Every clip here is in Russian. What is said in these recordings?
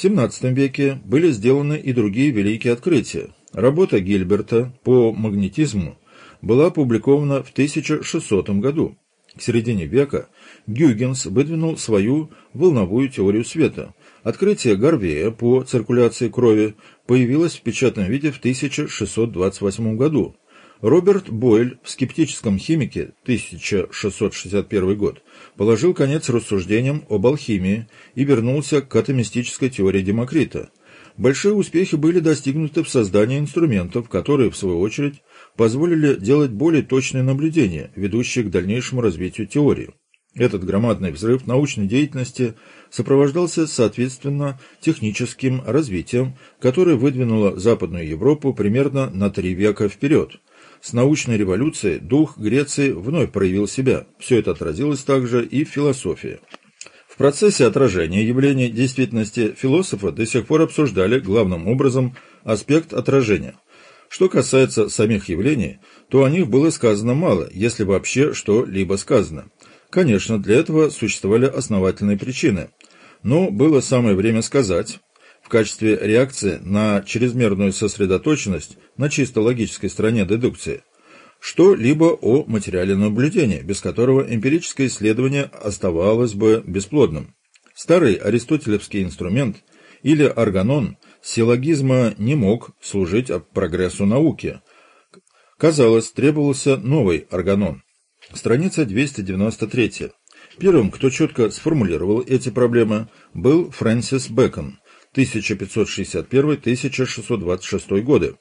В XVII веке были сделаны и другие великие открытия. Работа Гильберта по магнетизму была опубликована в 1600 году. К середине века Гюгенс выдвинул свою волновую теорию света. Открытие Гарвея по циркуляции крови появилось в печатном виде в 1628 году. Роберт Бойль в «Скептическом химике» 1661 год положил конец рассуждениям об алхимии и вернулся к атомистической теории Демокрита. Большие успехи были достигнуты в создании инструментов, которые, в свою очередь, позволили делать более точные наблюдения, ведущие к дальнейшему развитию теории. Этот громадный взрыв научной деятельности сопровождался, соответственно, техническим развитием, которое выдвинуло Западную Европу примерно на три века вперед. С научной революцией дух Греции вновь проявил себя. Все это отразилось также и в философии. В процессе отражения явлений действительности философы до сих пор обсуждали главным образом аспект отражения. Что касается самих явлений, то о них было сказано мало, если вообще что-либо сказано. Конечно, для этого существовали основательные причины. Но было самое время сказать, качестве реакции на чрезмерную сосредоточенность на чисто логической стороне дедукции, что-либо о материале наблюдения, без которого эмпирическое исследование оставалось бы бесплодным. Старый аристотелевский инструмент или органон силлогизма не мог служить прогрессу науки. Казалось, требовался новый органон. Страница 293. Первым, кто четко сформулировал эти проблемы, был Фрэнсис Бэкон – 1561-1626 годы.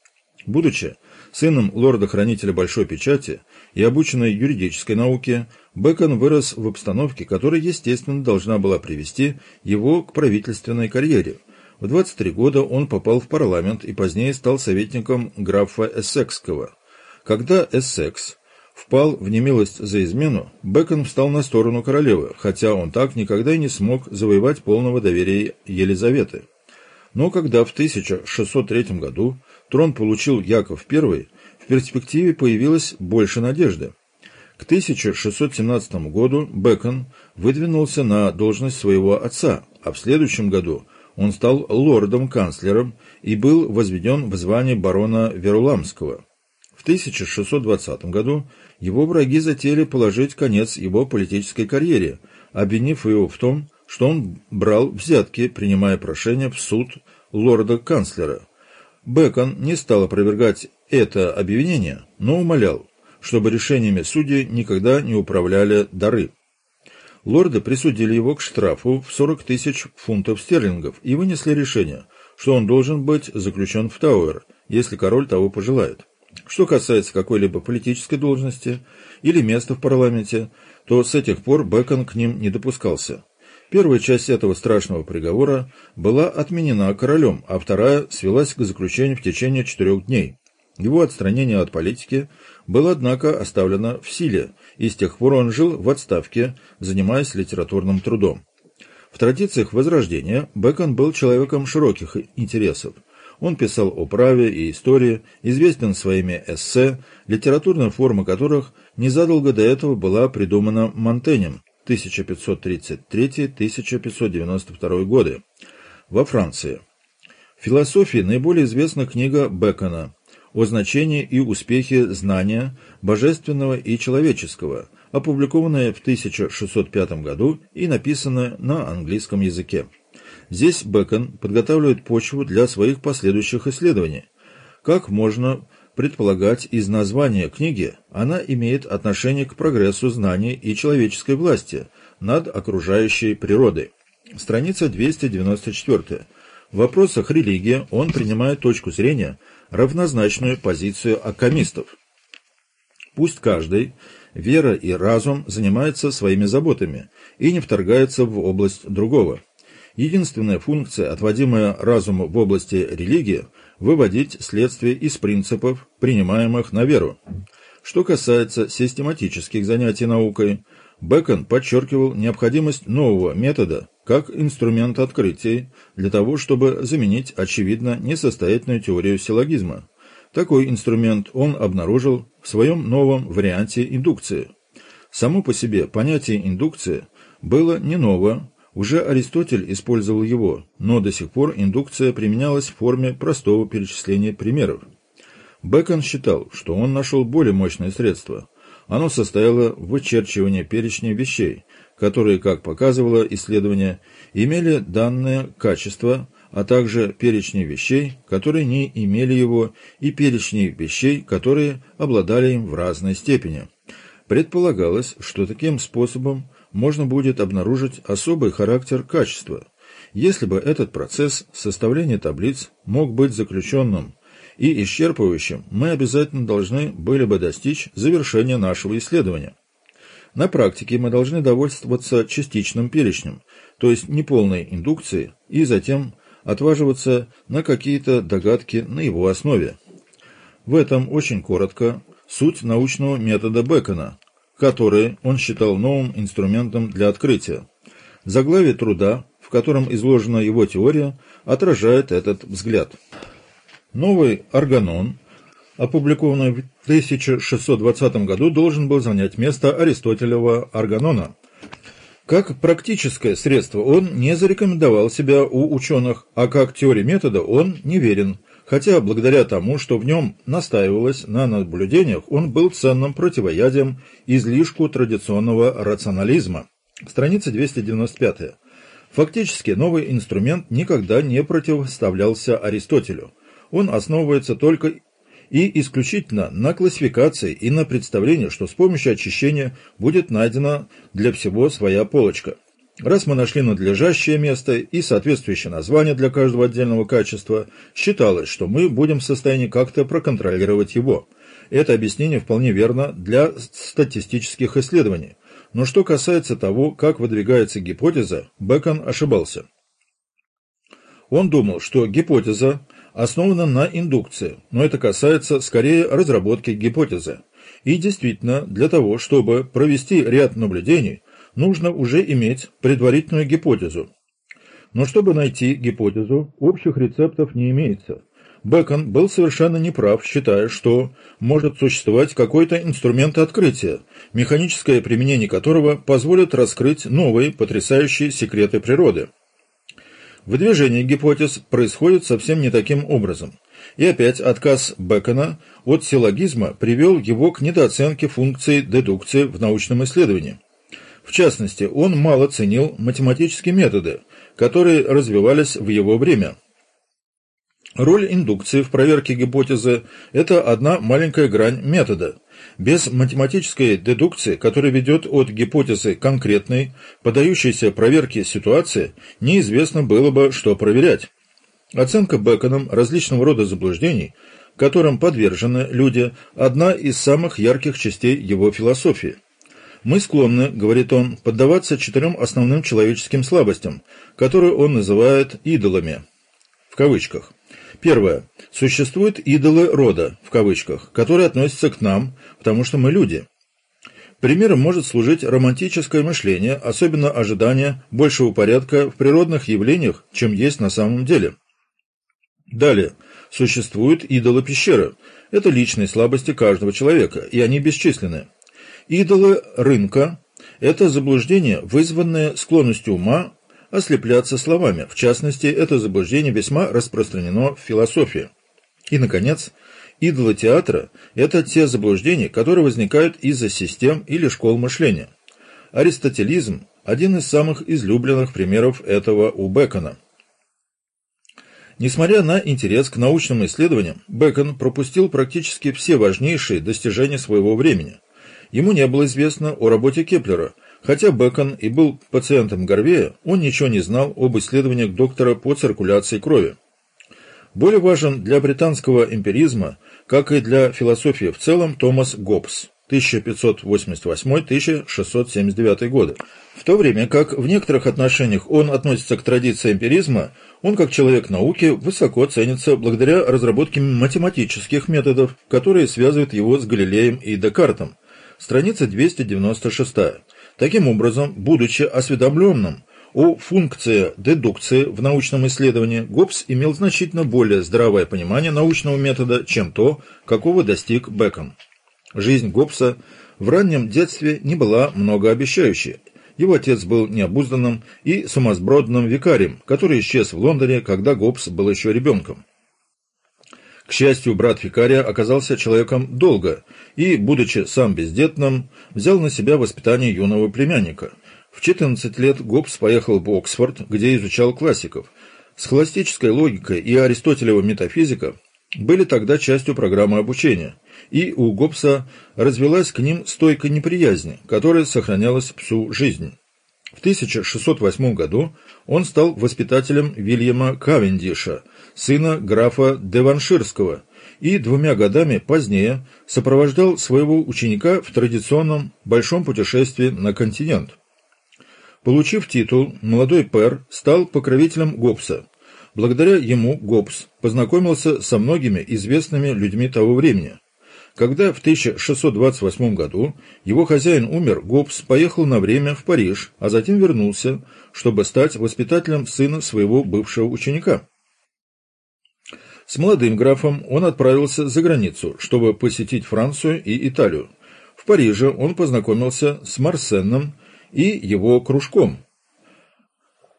Будучи сыном лорда-хранителя Большой Печати и обученной юридической науке, Бэкон вырос в обстановке, которая, естественно, должна была привести его к правительственной карьере. В 23 года он попал в парламент и позднее стал советником графа Эссекского. Когда Эссекс впал в немилость за измену, Бэкон встал на сторону королевы, хотя он так никогда и не смог завоевать полного доверия Елизаветы. Но когда в 1603 году трон получил Яков I, в перспективе появилась больше надежды. К 1617 году Бекон выдвинулся на должность своего отца, а в следующем году он стал лордом-канцлером и был возведен в звание барона Веруламского. В 1620 году его враги затеяли положить конец его политической карьере, обвинив его в том, что он брал взятки, принимая прошения в суд лорда-канцлера. Бекон не стал опровергать это обвинение, но умолял, чтобы решениями судей никогда не управляли дары. Лорды присудили его к штрафу в 40 тысяч фунтов стерлингов и вынесли решение, что он должен быть заключен в Тауэр, если король того пожелает. Что касается какой-либо политической должности или места в парламенте, то с этих пор Бекон к ним не допускался. Первая часть этого страшного приговора была отменена королем, а вторая свелась к заключению в течение четырех дней. Его отстранение от политики было, однако, оставлено в силе, и с тех пор он жил в отставке, занимаясь литературным трудом. В традициях Возрождения Бэкон был человеком широких интересов. Он писал о праве и истории, известен своими эссе, литературная форма которых незадолго до этого была придумана Монтенем, 1533-1592 годы во Франции. В философии наиболее известна книга Бекона о значении и успехе знания божественного и человеческого, опубликованная в 1605 году и написанная на английском языке. Здесь Бекон подготавливает почву для своих последующих исследований. Как можно предполагать из названия книги, она имеет отношение к прогрессу знаний и человеческой власти над окружающей природой. Страница 294. В вопросах религии он принимает точку зрения, равнозначную позицию аккомистов. Пусть каждый, вера и разум занимаются своими заботами и не вторгаются в область другого. Единственная функция, отводимая разуму в области религии – выводить следствие из принципов, принимаемых на веру. Что касается систематических занятий наукой, Бэкон подчеркивал необходимость нового метода как инструмент открытий для того, чтобы заменить, очевидно, несостоятельную теорию силлогизма. Такой инструмент он обнаружил в своем новом варианте индукции. Само по себе понятие индукции было не ново, Уже Аристотель использовал его, но до сих пор индукция применялась в форме простого перечисления примеров. Бэкон считал, что он нашел более мощное средство. Оно состояло в вычерчивании перечня вещей, которые, как показывало исследование, имели данное качество, а также перечни вещей, которые не имели его, и перечни вещей, которые обладали им в разной степени. Предполагалось, что таким способом можно будет обнаружить особый характер качества. Если бы этот процесс составления таблиц мог быть заключенным и исчерпывающим, мы обязательно должны были бы достичь завершения нашего исследования. На практике мы должны довольствоваться частичным перечнем, то есть неполной индукцией, и затем отваживаться на какие-то догадки на его основе. В этом очень коротко суть научного метода Бекона, который он считал новым инструментом для открытия. Заглавие труда, в котором изложена его теория, отражает этот взгляд. Новый органон, опубликованный в 1620 году, должен был занять место Аристотелева органона. Как практическое средство он не зарекомендовал себя у ученых, а как теория метода он не верен, хотя благодаря тому, что в нем настаивалось на наблюдениях, он был ценным противоядием излишку традиционного рационализма. Страница 295. Фактически новый инструмент никогда не противоставлялся Аристотелю. Он основывается только и исключительно на классификации и на представлении, что с помощью очищения будет найдена для всего своя полочка. Раз мы нашли надлежащее место и соответствующее название для каждого отдельного качества, считалось, что мы будем в состоянии как-то проконтролировать его. Это объяснение вполне верно для статистических исследований. Но что касается того, как выдвигается гипотеза, Бекон ошибался. Он думал, что гипотеза основана на индукции, но это касается скорее разработки гипотезы. И действительно, для того, чтобы провести ряд наблюдений, нужно уже иметь предварительную гипотезу. Но чтобы найти гипотезу, общих рецептов не имеется. Бекон был совершенно неправ, считая, что может существовать какой-то инструмент открытия, механическое применение которого позволит раскрыть новые потрясающие секреты природы. Выдвижение гипотез происходит совсем не таким образом. И опять отказ Бекона от силлогизма привел его к недооценке функции дедукции в научном исследовании. В частности, он мало ценил математические методы, которые развивались в его время. Роль индукции в проверке гипотезы – это одна маленькая грань метода – без математической дедукции, которая ведет от гипотезы конкретной, подающейся проверке ситуации, неизвестно было бы, что проверять. Оценка Беконом различного рода заблуждений, которым подвержены люди, одна из самых ярких частей его философии. «Мы склонны, — говорит он, — поддаваться четырем основным человеческим слабостям, которые он называет «идолами», в кавычках. Первое. Существуют идолы рода, в кавычках, которые относятся к нам, потому что мы люди. Примером может служить романтическое мышление, особенно ожидание большего порядка в природных явлениях, чем есть на самом деле. Далее. Существуют идолы пещеры. Это личные слабости каждого человека, и они бесчисленны. Идолы рынка – это заблуждение, вызванное склонностью ума ослепляться словами. В частности, это заблуждение весьма распространено в философии. И, наконец, идолы театра – это те заблуждения, которые возникают из-за систем или школ мышления. Аристотелизм – один из самых излюбленных примеров этого у Бекона. Несмотря на интерес к научным исследованиям, Бекон пропустил практически все важнейшие достижения своего времени. Ему не было известно о работе Кеплера – Хотя Бекон и был пациентом Гарвея, он ничего не знал об исследованиях доктора по циркуляции крови. Более важен для британского эмпиризма, как и для философии в целом, Томас Гоббс 1588-1679 годы. В то время как в некоторых отношениях он относится к традиции эмпиризма, он как человек науки высоко ценится благодаря разработке математических методов, которые связывают его с Галилеем и Декартом. Страница 296. Таким образом, будучи осведомленным о функции дедукции в научном исследовании, Гоббс имел значительно более здравое понимание научного метода, чем то, какого достиг Бекон. Жизнь Гоббса в раннем детстве не была многообещающей. Его отец был необузданным и сумасбродным викарием, который исчез в Лондоне, когда Гоббс был еще ребенком. К счастью, брат викария оказался человеком долго и, будучи сам бездетным, взял на себя воспитание юного племянника. В 14 лет Гоббс поехал в Оксфорд, где изучал классиков. Схоластическая логика и аристотелева метафизика были тогда частью программы обучения, и у Гоббса развелась к ним стойкая неприязнь, которая сохранялась всю жизнь. В 1608 году он стал воспитателем Вильяма Кавендиша, сына графа Деванширского, и двумя годами позднее сопровождал своего ученика в традиционном большом путешествии на континент. Получив титул, молодой пэр стал покровителем Гоббса. Благодаря ему Гоббс познакомился со многими известными людьми того времени – когда в 1628 году его хозяин умер, Гоббс поехал на время в Париж, а затем вернулся, чтобы стать воспитателем сына своего бывшего ученика. С молодым графом он отправился за границу, чтобы посетить Францию и Италию. В Париже он познакомился с Марсеном и его кружком.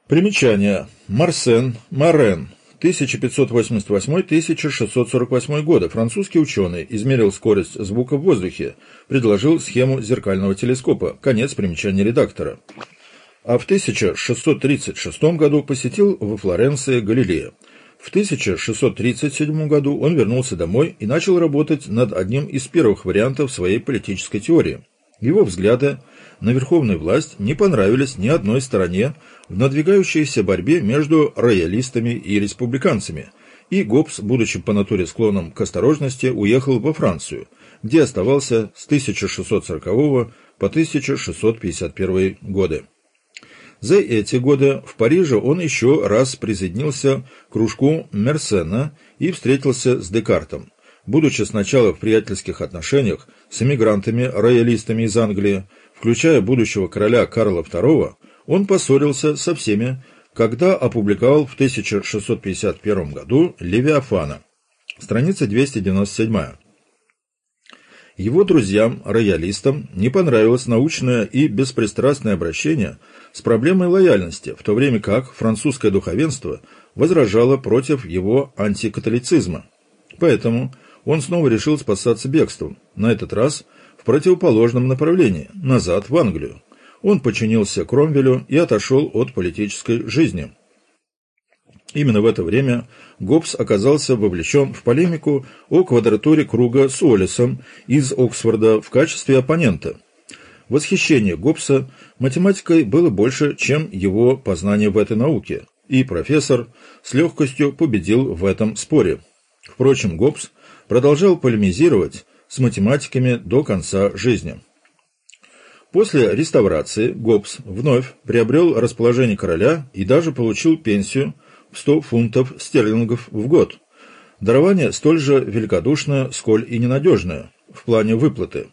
Примечание. Марсен, Марен, 1588-1648 годы французский ученый измерил скорость звука в воздухе, предложил схему зеркального телескопа, конец примечания редактора. А в 1636 году посетил во Флоренции Галилея. В 1637 году он вернулся домой и начал работать над одним из первых вариантов своей политической теории. Его взгляды на верховную власть не понравились ни одной стороне в надвигающейся борьбе между роялистами и республиканцами, и Гоббс, будучи по натуре склонным к осторожности, уехал во Францию, где оставался с 1640 по 1651 годы. За эти годы в Париже он еще раз присоединился к кружку Мерсена и встретился с Декартом. Будучи сначала в приятельских отношениях с эмигрантами-роялистами из Англии, включая будущего короля Карла II, он поссорился со всеми, когда опубликовал в 1651 году «Левиафана». Страница 297. Его друзьям, роялистам, не понравилось научное и беспристрастное обращение с проблемой лояльности, в то время как французское духовенство возражало против его антикатолицизма. Поэтому он снова решил спасаться бегством, на этот раз – в противоположном направлении, назад в Англию. Он подчинился Кромвелю и отошел от политической жизни. Именно в это время Гоббс оказался вовлечен в полемику о квадратуре круга с Уоллесом из Оксфорда в качестве оппонента. Восхищение Гоббса математикой было больше, чем его познание в этой науке, и профессор с легкостью победил в этом споре. Впрочем, Гоббс продолжал полемизировать с математиками до конца жизни. После реставрации Гоббс вновь приобрел расположение короля и даже получил пенсию 100 фунтов стерлингов в год. Дарование столь же великодушное, сколь и ненадежное в плане выплаты.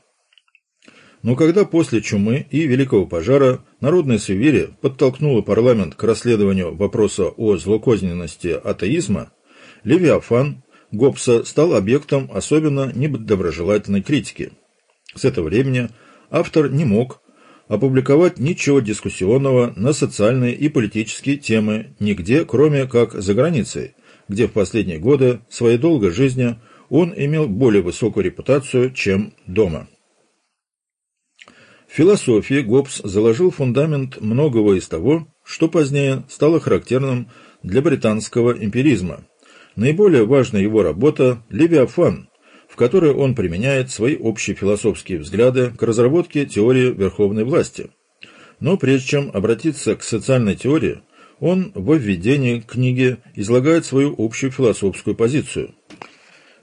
Но когда после чумы и Великого пожара народное суеверие подтолкнуло парламент к расследованию вопроса о злокозненности атеизма, Левиафан Гоббса стал объектом особенно недоброжелательной критики. С этого времени автор не мог опубликовать ничего дискуссионного на социальные и политические темы нигде, кроме как за границей, где в последние годы своей долгой жизни он имел более высокую репутацию, чем дома. В философии Гоббс заложил фундамент многого из того, что позднее стало характерным для британского эмпиризма – Наиболее важна его работа «Левиафан», которой он применяет свои общие философские взгляды к разработке теории верховной власти. Но прежде чем обратиться к социальной теории, он в введении книги излагает свою общую философскую позицию.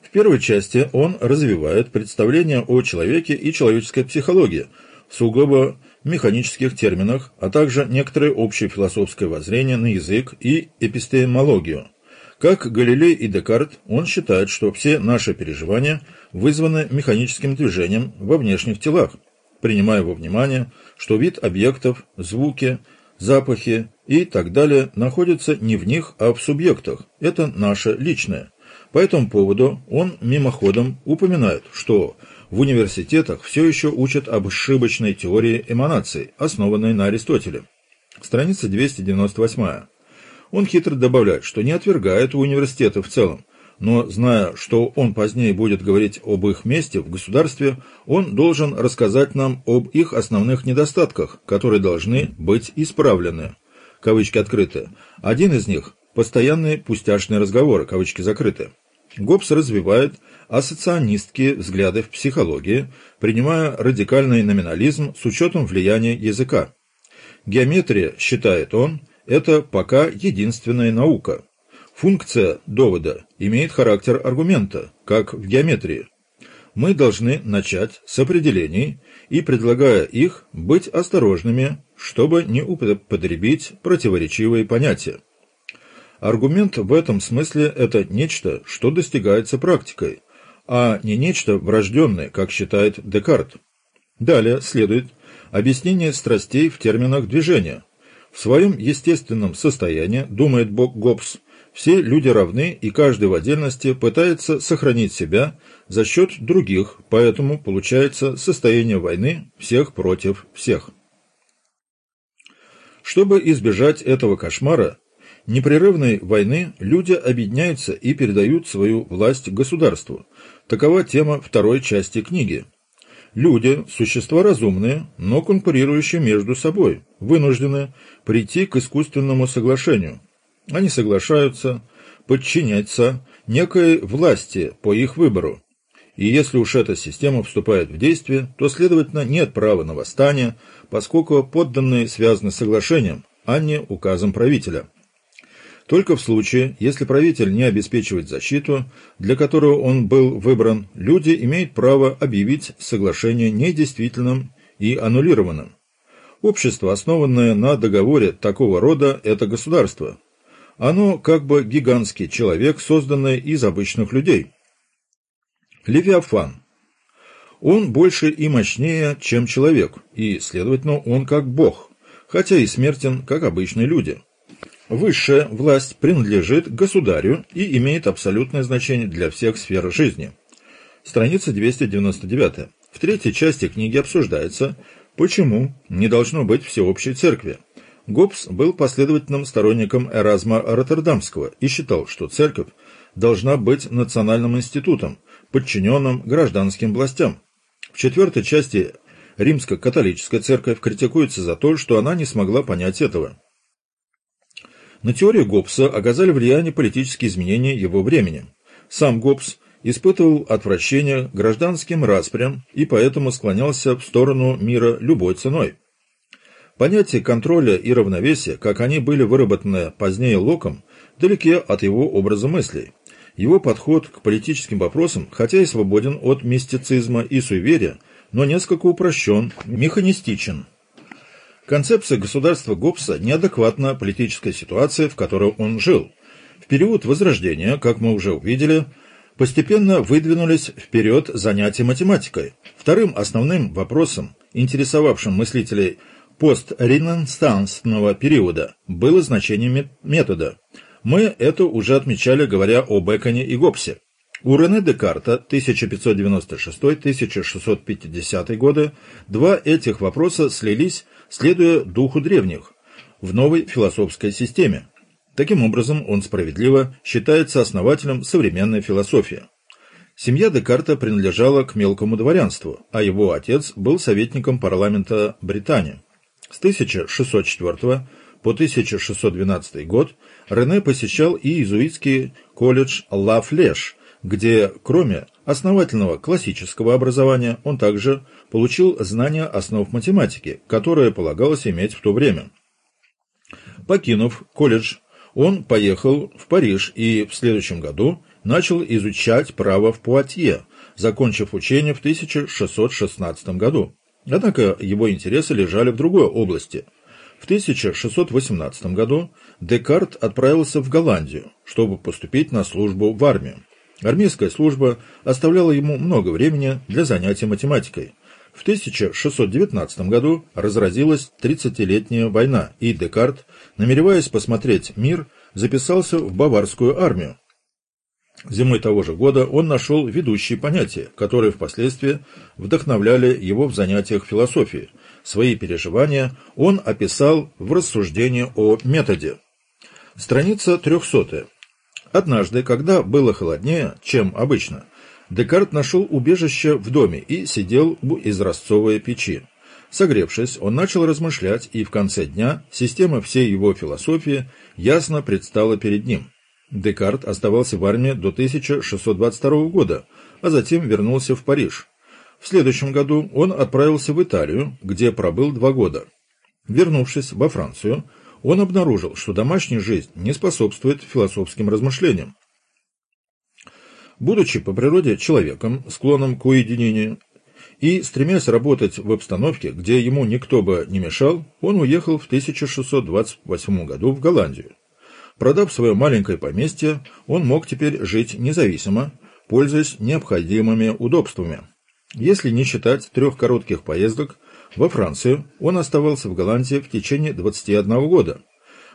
В первой части он развивает представление о человеке и человеческой психологии в сугубо механических терминах, а также некоторые общие философское воззрение на язык и эпистемологию – как Галилей и Декарт, он считает, что все наши переживания вызваны механическим движением во внешних телах, принимая во внимание, что вид объектов, звуки, запахи и так далее находятся не в них, а в субъектах. Это наше личное. По этому поводу он мимоходом упоминает, что в университетах все еще учат об ошибочной теории эманаций, основанной на Аристотеле. Страница 298. Он хитро добавляет, что не отвергает университеты в целом, но, зная, что он позднее будет говорить об их месте в государстве, он должен рассказать нам об их основных недостатках, которые должны быть исправлены. Кавычки открыты. Один из них – постоянные пустяшные разговоры, кавычки закрыты. Гоббс развивает ассоцианистские взгляды в психологии, принимая радикальный номинализм с учетом влияния языка. Геометрия, считает он, это пока единственная наука. Функция довода имеет характер аргумента, как в геометрии. Мы должны начать с определений и, предлагая их, быть осторожными, чтобы не употребить противоречивые понятия. Аргумент в этом смысле – это нечто, что достигается практикой, а не нечто врожденное, как считает Декарт. Далее следует объяснение страстей в терминах движения. В своем естественном состоянии, думает Бог Гоббс, все люди равны, и каждый в отдельности пытается сохранить себя за счет других, поэтому получается состояние войны всех против всех. Чтобы избежать этого кошмара, непрерывной войны, люди объединяются и передают свою власть государству. Такова тема второй части книги. Люди – существа разумные, но конкурирующие между собой, вынуждены прийти к искусственному соглашению – они соглашаются подчиняться некой власти по их выбору. И если уж эта система вступает в действие, то, следовательно, нет права на восстание, поскольку подданные связаны с соглашением, а не указом правителя. Только в случае, если правитель не обеспечивает защиту, для которого он был выбран, люди имеют право объявить соглашение недействительным и аннулированным. Общество, основанное на договоре такого рода, это государство, оно как бы гигантский человек, созданный из обычных людей. Левиафан. Он больше и мощнее, чем человек, и, следовательно, он как бог, хотя и смертен, как обычные люди. Высшая власть принадлежит государю и имеет абсолютное значение для всех сфер жизни. Страница 299. В третьей части книги обсуждается, почему не должно быть всеобщей церкви. Гоббс был последовательным сторонником Эразма Роттердамского и считал, что церковь должна быть национальным институтом, подчиненным гражданским властям. В четвертой части римско-католическая церковь критикуется за то, что она не смогла понять этого. На теорию Гоббса оказали влияние политические изменения его времени. Сам Гоббс испытывал отвращение гражданским распрям и поэтому склонялся в сторону мира любой ценой. Понятия контроля и равновесия, как они были выработаны позднее Локом, далеки от его образа мыслей. Его подход к политическим вопросам, хотя и свободен от мистицизма и суеверия, но несколько упрощен, механистичен. Концепция государства Гоббса неадекватна политической ситуации, в которой он жил. В период Возрождения, как мы уже увидели, постепенно выдвинулись вперед занятия математикой. Вторым основным вопросом, интересовавшим мыслителей постренессансного периода было значение метода. Мы это уже отмечали, говоря о Беконе и Гоббсе. У Рене Декарта 1596-1650 годы два этих вопроса слились, следуя духу древних, в новой философской системе. Таким образом, он справедливо считается основателем современной философии. Семья Декарта принадлежала к мелкому дворянству, а его отец был советником парламента Британии. С 1604 по 1612 год Рене посещал и иезуитский колледж Ла Флеш, где, кроме основательного классического образования, он также получил знания основ математики, которые полагалось иметь в то время. Покинув колледж, он поехал в Париж и в следующем году начал изучать право в Пуатье, закончив учение в 1616 году. Однако его интересы лежали в другой области. В 1618 году Декарт отправился в Голландию, чтобы поступить на службу в армию. Армейская служба оставляла ему много времени для занятий математикой. В 1619 году разразилась 30-летняя война, и Декарт, намереваясь посмотреть мир, записался в баварскую армию. Зимой того же года он нашел ведущие понятия, которые впоследствии вдохновляли его в занятиях философии. Свои переживания он описал в рассуждении о методе. Страница 300. Однажды, когда было холоднее, чем обычно, Декарт нашел убежище в доме и сидел у изразцовой печи. Согревшись, он начал размышлять, и в конце дня система всей его философии ясно предстала перед ним. Декарт оставался в армии до 1622 года, а затем вернулся в Париж. В следующем году он отправился в Италию, где пробыл два года. Вернувшись во Францию, он обнаружил, что домашняя жизнь не способствует философским размышлениям. Будучи по природе человеком, склонным к уединению, и, стремясь работать в обстановке, где ему никто бы не мешал, он уехал в 1628 году в Голландию. Продав свое маленькое поместье, он мог теперь жить независимо, пользуясь необходимыми удобствами. Если не считать трех коротких поездок во Францию, он оставался в Голландии в течение 21 года.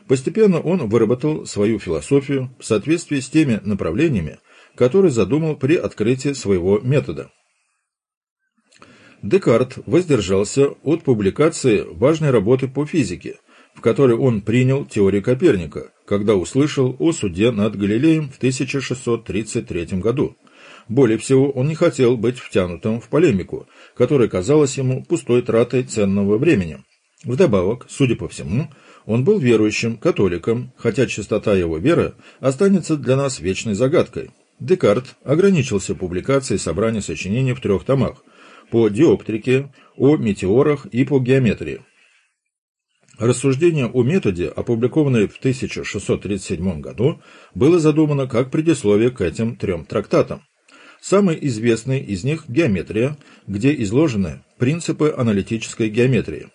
Постепенно он выработал свою философию в соответствии с теми направлениями, которые задумал при открытии своего метода. Декарт воздержался от публикации важной работы по физике, в которой он принял теорию Коперника, когда услышал о суде над Галилеем в 1633 году. Более всего, он не хотел быть втянутым в полемику, которая казалась ему пустой тратой ценного времени. Вдобавок, судя по всему, он был верующим, католиком, хотя чистота его веры останется для нас вечной загадкой. Декарт ограничился публикацией собрания сочинений в трех томах по диоптрике, о метеорах и по геометрии. Рассуждение о методе, опубликованное в 1637 году, было задумано как предисловие к этим трем трактатам. Самый известный из них – геометрия, где изложены принципы аналитической геометрии.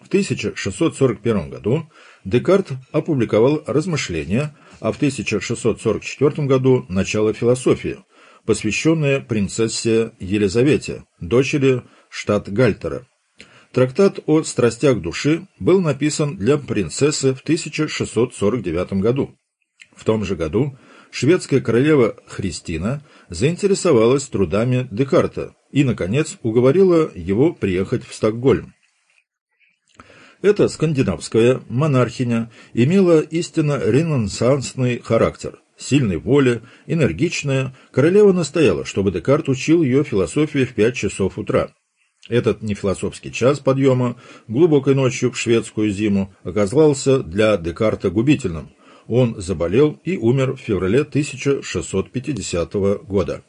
В 1641 году Декарт опубликовал «Размышления», а в 1644 году «Начало философии», посвященное принцессе Елизавете, дочери штат Гальтера. Трактат о страстях души был написан для принцессы в 1649 году. В том же году шведская королева Христина заинтересовалась трудами Декарта и, наконец, уговорила его приехать в Стокгольм. Эта скандинавская монархиня имела истинно ренессансный характер. Сильной воли, энергичная, королева настояла, чтобы Декарт учил ее философии в пять часов утра. Этот нефилософский час подъема глубокой ночью в шведскую зиму оказался для Декарта губительным. Он заболел и умер в феврале 1650 года.